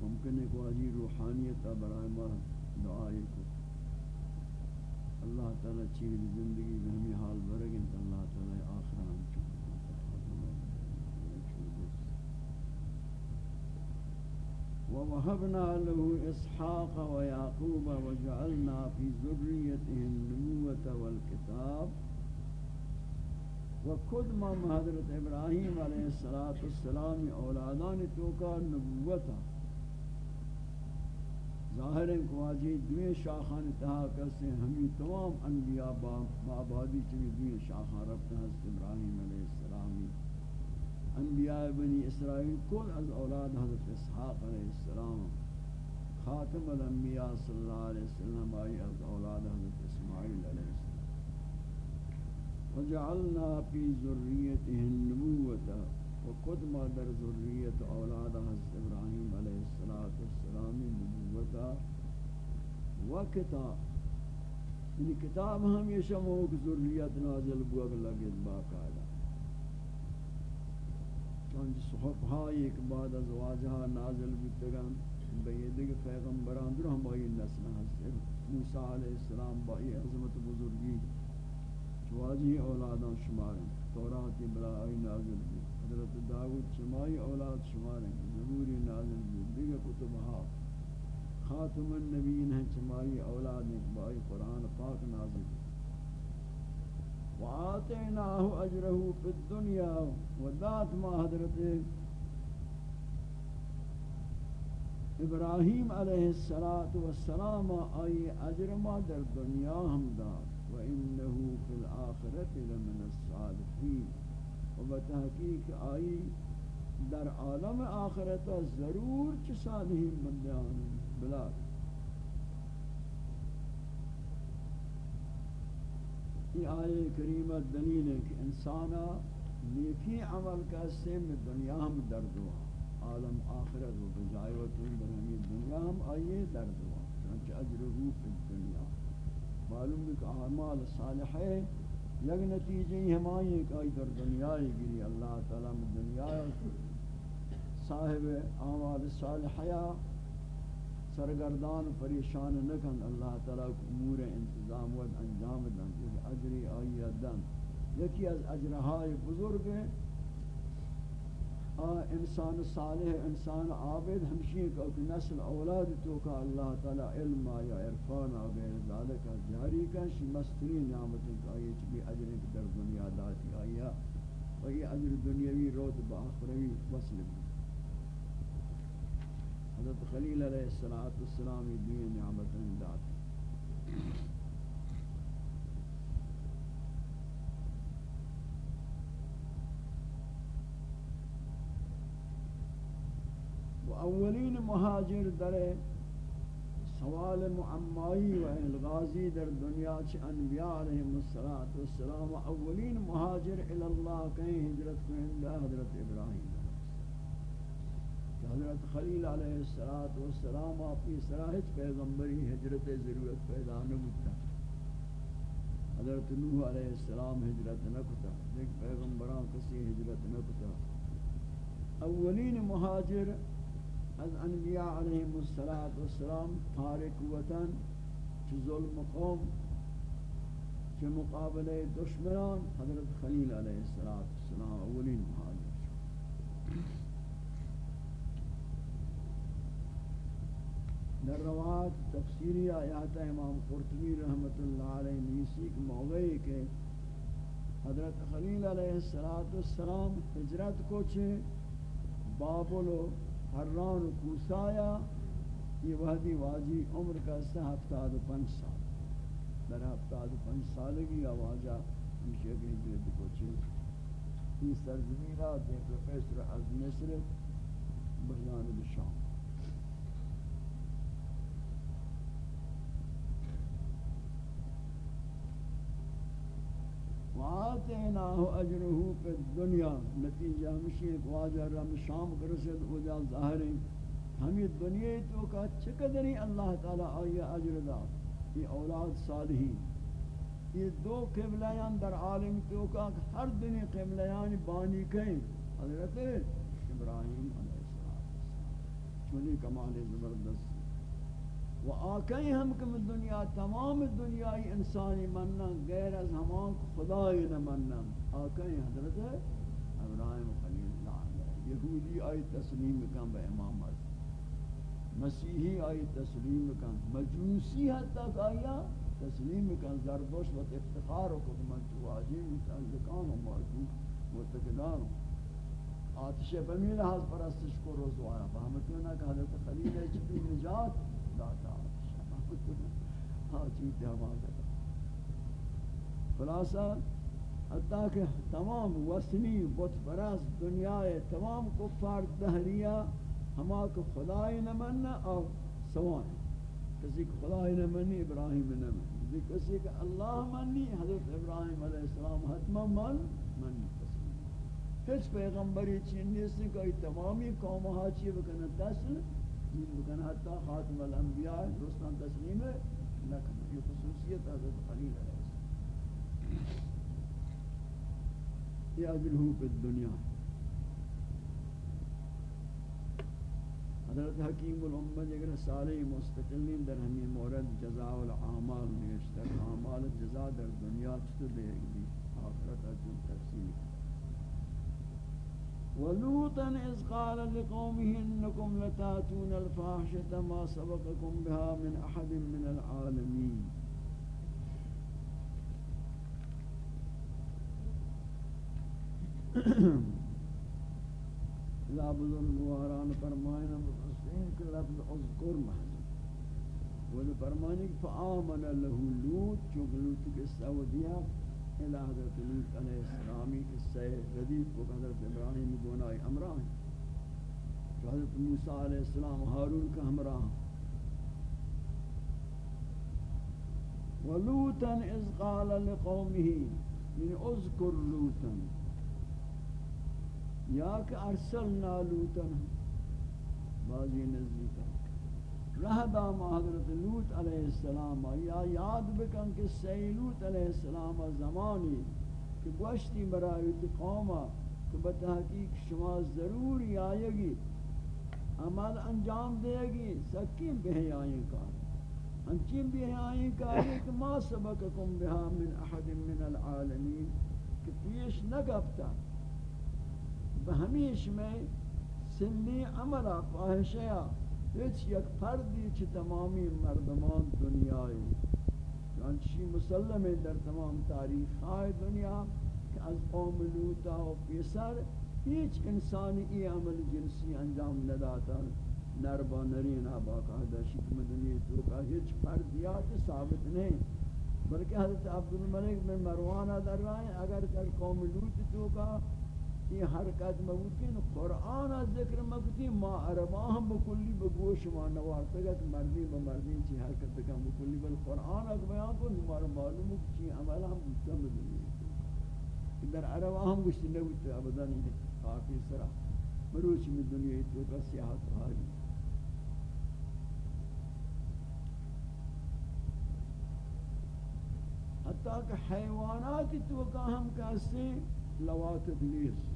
ممکن ہے کہ واجی روحانیت برائے ما دعائی کو اللہ تعالی چیز زندگی بہمی حال برگن اللہ تعالی آخران چکا ووهبنا له إسحاق ويعقوب وجعلنا في ذريته النبوة والكتاب وخود ما حضرت ابراہیم علیہ الصلوۃ والسلام اولادان تو کا نبوتا ظاہر ہے کہ واجی دویں شاخان تہا کسے ہمیں تمام انبیاء با آبادی چوی دویں شاخان ربط حضرت ابراہیم علیہ السلامی۔ انبیاء بنی اسرائیل کل از اولاد حضرت اسحاق علیہ السلام، خاتم الانبیاء صلی اللہ علیہ وسلم آئی از اولاد حضرت اسماعیل علیہ السلام. وجعلنا فی ذریته النبوة وقدم در ذریت اولاد حضرت ابراہیم علیہ السلام نبوتا وکتاب یعنی کتاب ہمیشہ موک ذریت نازل بوگ لگت باقاعدہ. چونچہ صحف ہائی ایک بعد از واجہا نازل بیتگان بیدگ پیغمبران در ہم آئی نسل حسن موسیٰ علیہ السلام بائی عظمت بزرگی. چواجی اولادان شماریں توراتی بلا آئی نازل بھی. حضرت داود شمائی اولاد شماریں زبوری نازل بھی. دیگر کتبہا خاتم النبیین ہیں چمائی اولاد بائی قرآن پاک نازل بھی. وآتیناه اجره فی الدنیا ودات ما حضرت ابراہیم علیہ السلام آئی اجر ما در دنیا ہم داد وإنه في الآخرة لمن الصالحين وبتحقیق آئی در عالم آخرت ضرور چ صالحین بندیان بلا یہ آئے کریمہ دلیل ہے کہ انسانا نیکی عمل کا سیم دنیا ہم درد ہوا عالم آخرت و بجائے و تن برہمی دنیا ہم آئیے درد ہوا چنانچہ اجرہو فی الدنیا. معلوم ہے کہ اعمال صالح ہے یک نتیجہ ہی ہم آئیے کہ آئی در دنیا ہی گری اللہ تعالیٰ میں دنیا صاحب اعمال صالحہ سرگردان پریشان نکن، اللہ تعالیٰ امور انتظام و انجام دن اجری آئی دن۔ یکی از اجرهای بزرگ انسان صالح، انسان عابد، ہمشی کا کہ نسل اولاد تو کا اللہ تعالی علم یا عرفان غیر ذالک جاری کا شی مستری نعمت کا یہ چھ بھی اجر در دنیا داتی آیا۔ و یہ اجر دنیاوی روت با آخروی وصل حضرت خلیل علیہ السلام دین نعمت داتی اولین مہاجر در سوال معمائی و الغازی در دنیا چھ انبیاء علیہ السلام اولین مہاجر الاللہ کہیں ہجرت کو اندہ حضرت ابراہیم۔ حضرت خلیل علیہ السلام اپنی سراحت پیغمبری حجرت ضرورت پیدا نبتا حضرت نوح علیہ السلام حجرت نکتا ایک پیغمبران کسی حجرت نکتا اولین مہاجر از انبیاء علیہ السلام تارک وطن چھ ظلم قوم چھ مقابل دشمنان حضرت خلیل علیہ السلام اولین مہاجر۔ در روات تفسیری آیات امام قرطبی رحمت اللہ علیہ نیسی کے موقعی کے حضرت خلیل علیہ السلام حجرت کو چھے بابلو حران و کوسایا یہ وحدی واجی عمر کا سے ہفتاد و پنچ سال۔ در ہفتاد و پنچ سالگی آوازہ ہمیشہ کی ہجرت کو چھے۔ یہ سرزمینہ دیکھ پروفیسر از مصر بجانب شام۔ وآتیناہ اجرہو پی الدنیا، نتیجہ ہمشی ایک واجہ رم شام کرسد او جا ظاہر ہیں ہمیں دنیا تو کا چقدری اللہ تعالی آئی اجر دا، یہ اولاد صالحین۔ یہ دو قبلیان در عالم تو کا، ہر دنیا قبلیان بانی کہیں۔ حضرت ابراہیم علیہ السلام، چونی کمال زبردست۔ و آکئی ہم کم دنیا، تمام دنیای انسانی منن غیر از ہمان خدای نمنن آکئی حضرت ابراہیم خلیل اللہ یہودی آئی تسلیم کن بے امامت مسیحی آئی تسلیم کن۔ مجوسی حد تک آیا، تسلیم کن۔ زردوش و افتخار و قدمت و عجیب متعلقان و موجود متقدان آتش بمیل حض پرستش کو روز روزوایا فهمتونا کہ حضرت خلیل چکی نجات۔ داتا ہاں چیز جواب ہے خلاصہ، حتیٰ کہ تمام وسنی بت پرست دنیا تمام کفار دہریہ ہما کو خدای نہ مننا اور سوائے کسی کو خدای نہ منی ابراہیم نہ منی کسی کہ اللہ منی، حضرت ابراہیم علیہ السلام حتما من، منی ہیچ پیغمبری چین نیستی کہ تمامی قوم ہاچی بکنے تسل تسلیم بکن حتی خاتم الانبیاء درستان تسلیم نکن. یہ خصوصیت حضرت خلیل علیہ السلام. یہ اجلہو پی الدنیا. حضرت حکیم الامت اگر سالے مستقلین در ہمیں مورد جزاء العامال نوشتر عامال جزاء در دنیا چھتو دے گی آخرت اجل تفصیل ولوطا إذ قال لقومه إنكم لتأتون الفاحشة ما سبقكم بها من أحد من العالمين. (coughs) لا بزرگواران فرمائنا مفسرین کہ لفظ اذکر محضر فرمانے کہ فآمن له لوط چونکہ لوط کے سعودیہ الى حضرت لوط علیہ السلامی قصہ ردیف کو حضرت ابراہیم گونائی امراہ ہیں۔ حضرت موسیٰ علیہ السلام حارون کا ہمراہ۔ ولوتا اذ قال لقومه یعنی اذکر لوتا۔ یا کہ ارسلنا لوتا۔ بعضی نزدیکہ رہ دام حضرت لوت علیہ السلام یا یاد بکن کہ سیلوت علیہ السلام زمانی کہ گوشتی برای قوما کہ بتحقیق شما ضرور آئے گی عمل انجام دے گی سکیم بہی آئیں کار انچیم بہی آئیں کار کہ ما سبقکم بها من احد من العالمین کہ پیش نگفتا۔ بہمیش میں سنی عملہ فاہشیا ہیچ یک پردی چی تمامی مردمان دنیای چانچی مسلم در تمام تاریخ آئے دنیا کہ از قوم لوتا و پیسر ہیچ انسانی ای عمل جنسی انجام نداتا نربا نرین آبا قاعدہ شک مدنی تو کا ہیچ فردیات ثابت نہیں بلکہ حضرت عبدالملک بن مروانہ در رہے ہیں اگر کل قوم لوت تو کا یہ حرکت مبوتین قرآن ذکر مبوتین ما عربا ہم بکلی بگوش ما نوارتا گا مردی بمردی چی حرکت کم بکلی بل قرآن اگر بیان کو نمارا معلوم ہے چی عمل ہم بودتا مدنی در عربا ہم گوشتی نبوتا ابدا نہیں کافی سرا مروچ میں دنیا تو کا سیاحت حالی. حتیٰ کہ حیوانات تو کا ہم کہتے لواتت نیز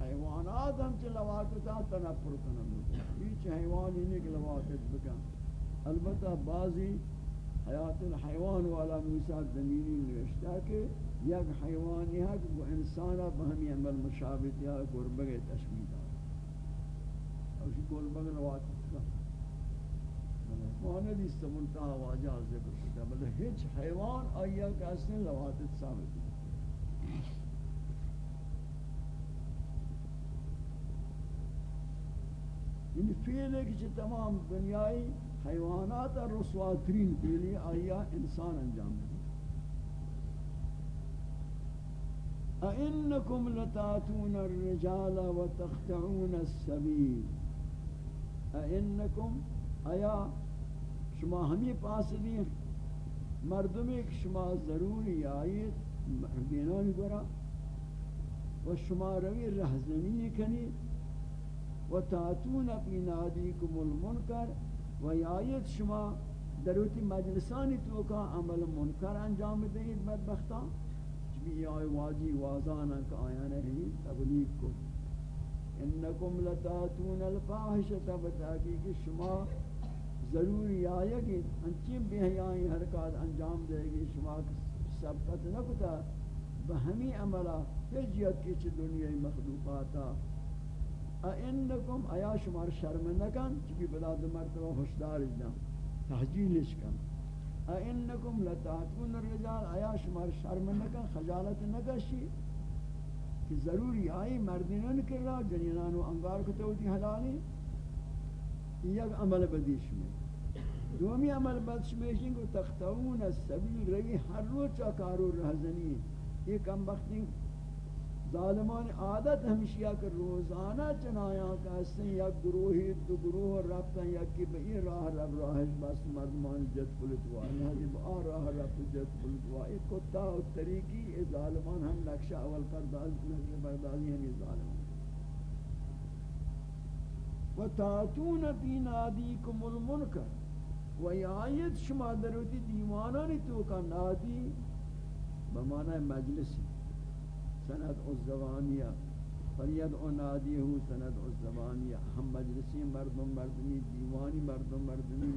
حیوانات ہم چھ لواتتا تنفر کنم. ہیچ حیوان ہی نہیں کہ لواتت بکن. البتہ بعضی حیات الحیوان والا موسیٰ زمینی نوشتا کہ یک حیوانی ہے کہ وہ انسانا بہمی عمل مشابت یا گربگ تشمیدہ اور اسی گربگ لواتت کا. مانا دیست منتہا واجہ ذکر کتا بلکہ ہیچ حیوان آیا کہ اس نے لواتت ثابت یعنی فیل ہے کہ تمام دنیای حیوانات اور رسواترین فیلی آیا إنسان انجام ہے اَإِنَّكُمْ لَتَاتُونَ الرِّجَالَ وَتَخْتَعُونَ السَّبِيلِ. اَإِنَّكُمْ آیا شما ہمیں پاس دیں مردمی کہ شما ضروری آئیت مردینان گرا و شما روی رہزنی کنی و تاتون فی نادیکم المنکر و آیت شما دروتی مجلسانی تو کا عمل منکر انجام دهید بدبختان چبی آئی واجی وازانا کا آیا نہیں تبلیغ کو انکم لتاتون الفاحشة بتاکی کہ شما ضروری آئے گی انچی بہیائی حرکات انجام دے گی شما سبقت نکتا. بہمی عملہ ہجیت کی چھ دنیا مخلوقاتا. اینکم آیا شمار شرم نکن چکی بلا دو مرتبہ خوشدار جنا تحجیلش کن اینکم لتاتون الرجال آیا شمار شرم نکن خجالت نکشی کہ ضروری آئی مردینن کر رہا جنینانو انگار کتے ہوتی حلالی یک عمل بدیش میں دومی عمل بدش میں کو تختون السبیل روی ہر روز چاکارو رہزنی یہ کم بختی ظالمان عادت ہمشیہ کہ روزانہ چنایاں کا اسن یک گروہی دو گروہ رفتن، یکی بئی راہ رب راہش بس مردمان جت پلتوا لہذی با راہ رب جت پلتوا ایک کتا و طریقی ای ظالمان ہم نقشہ اول پرداز نقشہ بردازی ہم ای ظالمان. و تاتون فی نادیکم المنکر و آیت، شما دروتی دیوانانی تو کا نادی بمعنی مجلسی. سند الزبانیہ فرید او نادی ہو سند الزبانیہ ہم مجلسی مردم، مردمی، دیوانی مردم، مردمی،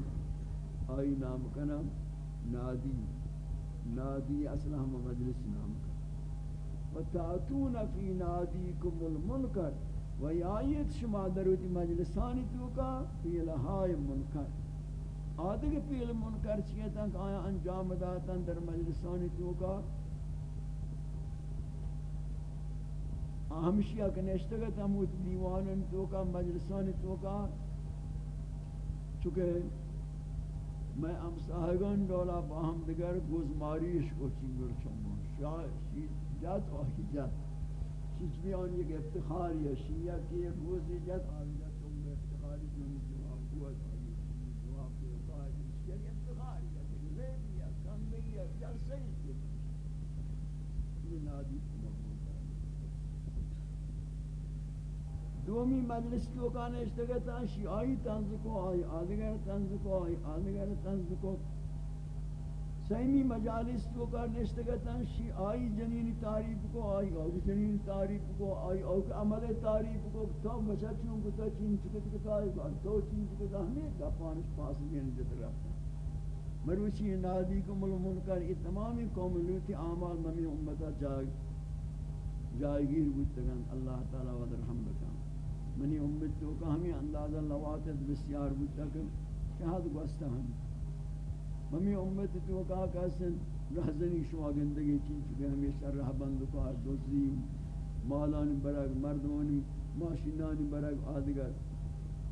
آئی نام کنا نادی۔ نادی اصلا ہم مجلس نام کنا وتاتون فی نادیکم المنکر و یایت شما دروتی مجلسانی تو کا فی لہای منکر آدھے پیل منکر چیتا کہ آیا انجام داتا در مجلسانی تو کا ہمشیا کہ نشتگت ہم اس دیوان تو مجلسان تو کا چونکہ میں ام صاحبان دولا باہم دگر گزماریش کو چنگر چمون شاہ شید جات و جات چیز بھی آن یک افتخاری ہے شیعہ کی ایک گوزی جات آن جات تم میں افتخاری جنی جواب قوت آئی جواب کے قائد یک افتخاری ہے کہ لیبی ہے کم بھی ہے جلسے ہی یہ نادی دومی مجلس کو کانے اشتگتا شیعی تنز کو، آئی آدگر تنز کو، آئی آدگر تنز کو۔ سیمی مجالس کو کانے اشتگتا شیعی جنین تعریف کو، آئی آئی جنین تعریف کو، آئی آئی عمل تعریف کو۔ تو مچا چون کو کتا چین چکت کتا آئی تو چین چکتا ہمیں گپانش پاس دین جت رکھتا۔ مروچی نادی کو ملو منکر یہ تمامی قوم لوتی آمال ممی امتا جاگ جائگیر بودتگن اللہ تعالی و رحم بکن منی امت تو کہ ہمیں اندازہ لواتت بسیار بودتگن کہ حد گوستا ہم۔ ہمیں امت تو کہا کہ سن رہزنی شما گندگی چین چکے ہمیشہ رہ بندکار دوزی مالان برگ مردمانی ماشینانی برگ آدگر۔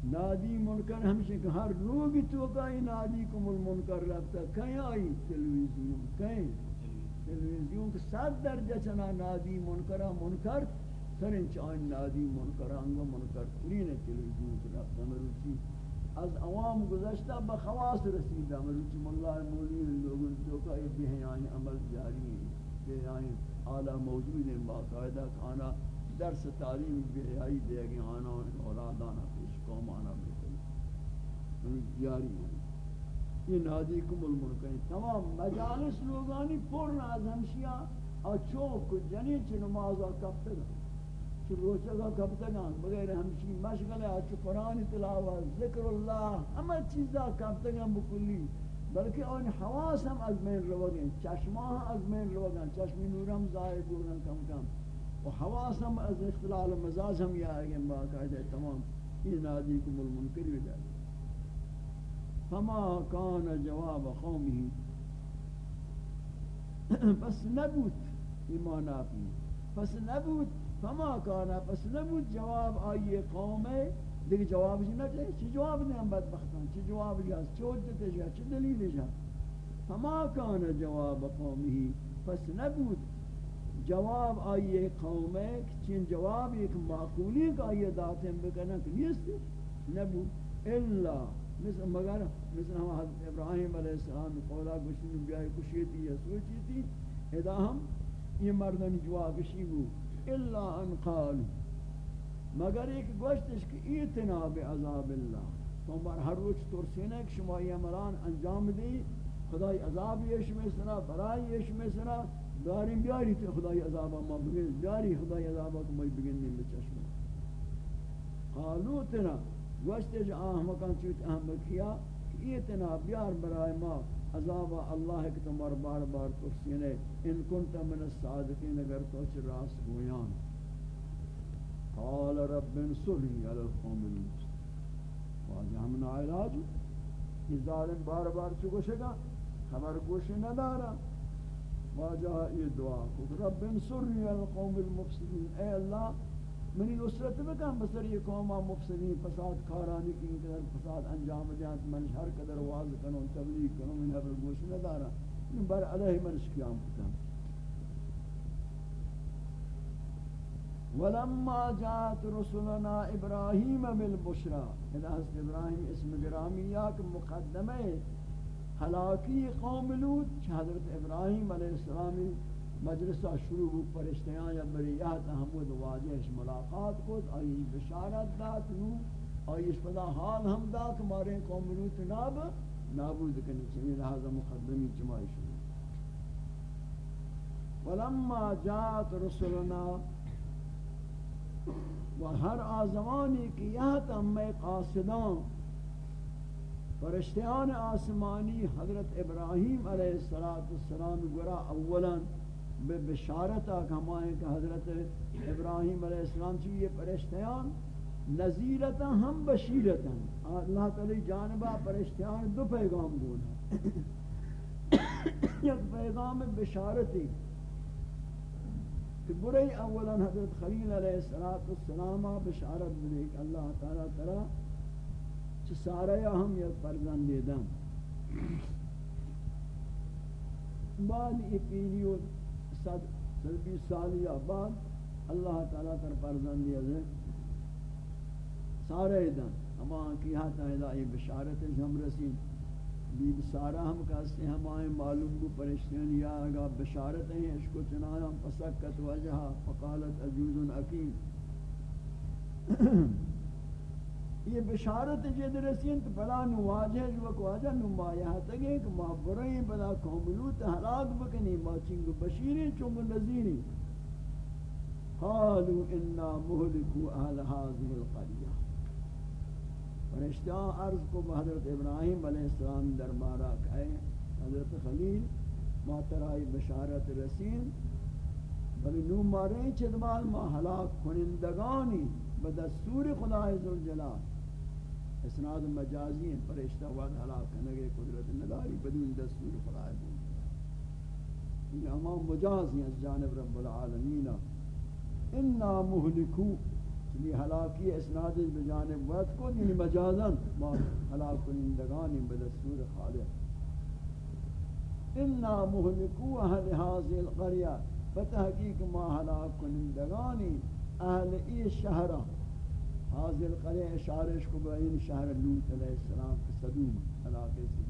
نادی منکر ہمشہ کہ ہر روگ تو کہا نادی کم المنکر رفتا کہیں آئی تلویزیون؟ کہیں؟ تلویزیون۔ کے سات درجہ چنا نادی منکرہ منکر سرین چاہن نادی منکرہ انگا منکر ترین تلویزیون کے رفتا مروچی از عوام گزشتہ بخواس رسیدہ مروچی ملہ مولین لوگن جو کا یہ بہیان عمل جاری ہیں بہیان اعلیٰ موجود ہیں، باقاعدہ کھانا درس تعلیم بہیائی دے گی آنا اولادانا پیش قوم آنا بکل جاری ہیں یہ نادی کم الملکین تمام مجالس لوگانی پر نازم شیا اور چوک جنی چی نمازا کب تک چی روچگا کب تک بغیر ہمشی مشغل ہے چی قرآن تلاوت، ذکر اللہ ہمیں چیزا کب تک بکلی، بلکہ ان حواس ہم از میں روگیں چشماہ از میں روگیں چشمی نورم ظاہر بولن کم کم، و حواس ہم از اختلال مزاج ہم یہ آئے گئے باقاعدہ تمام یہ نادی کم المنکر بھی جائے فما كان جواب قومه بس نبوت ایمان آپی پس نبوت فما كان پس نبوت جواب آئیے قوم دیکھ جواب جی نہ چاہیے چی جواب دیں بدبختان، چی جواب جا چی حجت جا چی دلیل جا فما كان جواب قومه پس نبوت جواب آئیے قوم چین جواب ایک معقولی کا آئیے داتیں بکنا کہ نیستی؟ نبوت الا، مثل مگر، مثل ہم حضرت ابراہیم علیہ السلام قولا گشن بیائی کشیتی یا سوچی تھی ادا ہم، یہ مردن جواب شی بو الا ان قال مگر ایک گوشتش کہ ایتنا بعذاب اللہ. تو بار ہر روز ترسینے کہ شما یہ عملان انجام دی، خدای عذاب یش میں سنا برائی یش میں سنا داریم بیاری تو خدای عذاب ما بگن، بیاری خدای عذاب کو میں بگن نہیں بچشم قالو تنا گوشتے جو احمقان چوت احمق کیا بیار برائے ما عذاب اللہ کہ تمہار بار بار ترسینے یعنی ان کنتا من الصادقین اگر تو چھ راس گویان۔ قال رب انصرنی علی القوم المفسدین واجہ ہم نا علاج؟ یہ ظالم بار بار چکو شگا خبر گوش نہ دارا واجہ یہ دعا کو، رب انصرنی علی القوم المفسدین۔ اے اللہ منی نصرت بکن بسر یہ قوم مفسدین، فساد کارانی کی قدر فساد انجام دیانت من ہر قدر واضح کنوں تبلیغ کنوں من حبر گوش ندارا. من بر علیہ من شکیام کتن ولما جاءت رسلنا ابراہیم بالبشرا اذا حضرت ابراہیم اسم گرامیہ کے مقدمہ ہلاکی قوم لوت حضرت ابراہیم علیہ السلام مجلسہ شروع ہو پرشتیاں یا بریات حمود واجہش ملاقات کو آئی بشارت دات نو، آئی پدا حال ہم دا کہ مارے قوم روت ناب، نابود کنی چنی، لہذا مقدمی جماعی شروع۔ ولما جات رسولنا، و ہر آزمانی کی یہ تم میں قاصدان، فرشتیان آسمانی حضرت ابراہیم علیہ السلام گرا اولاً بے بشارت آکھ ہمائیں کہ حضرت ابراہیم علیہ السلام چیئے پرشتیان نزیرتا ہم بشیرتا اللہ تعالی جانبہ پرشتیان دو پیغام گونا (coughs) یک پیغام بشارتی کہ برئی اولا حضرت خلیل علیہ السلام بشارت بلے کہ اللہ تعالی ترہ چھ سارے ہم یک پرزن دیدن (coughs) بعد یہ پیلیوت صد بیس سالی بعد اللہ تعالیٰ تر فرزندی ہے سارے دن۔ ہما کی ہاتا ہے یہ بشارت ہم رسیم بید سارا ہم کہتے ہیں ہمائیں معلوم بو پرشتین یا اگا بشارت ہیں۔ اس کو چنایا پسکت وجہا فقالت عجوز اکیم یہ بشارت جد رسین تو بلا نواجہ جو کو آجا نمایہ تگے کہ ما برائیں بلا قوملوت حلاق بکنی، ما چنگ بشیری چنگ نزیری قالوا انا مهلكوا اهل هذه القريه۔ فرشتہ عرض کو حضرت ابراہیم علیہ السلام دربارہ کہے حضرت خلیل، ما ترائی بشارت رسین بلی نو مارے چدمال ما ہلاک کنندگانی بدستور خدای ذوالجلال۔ اسناد مجازی ہیں فرشتہ وعد ہلاک کنگے قدرت نداری بدون دستور خدای ذوالجلال یہ اما مجازی ہیں جانب رب العالمین۔ أنا مہلکو۔ چلی ہلاکی اسناد بجانب وعد کو یعنی مجازن ما ہلاک کنندگانی بدستور خالق۔ أنا مهلكو أهل هذه القريه بتحقیق ما هلاك کنندگانی أهل ای شهر حاضر القريه اشارش کو بین شہر لوت علیہ السلام کے صدوم علاقے سے۔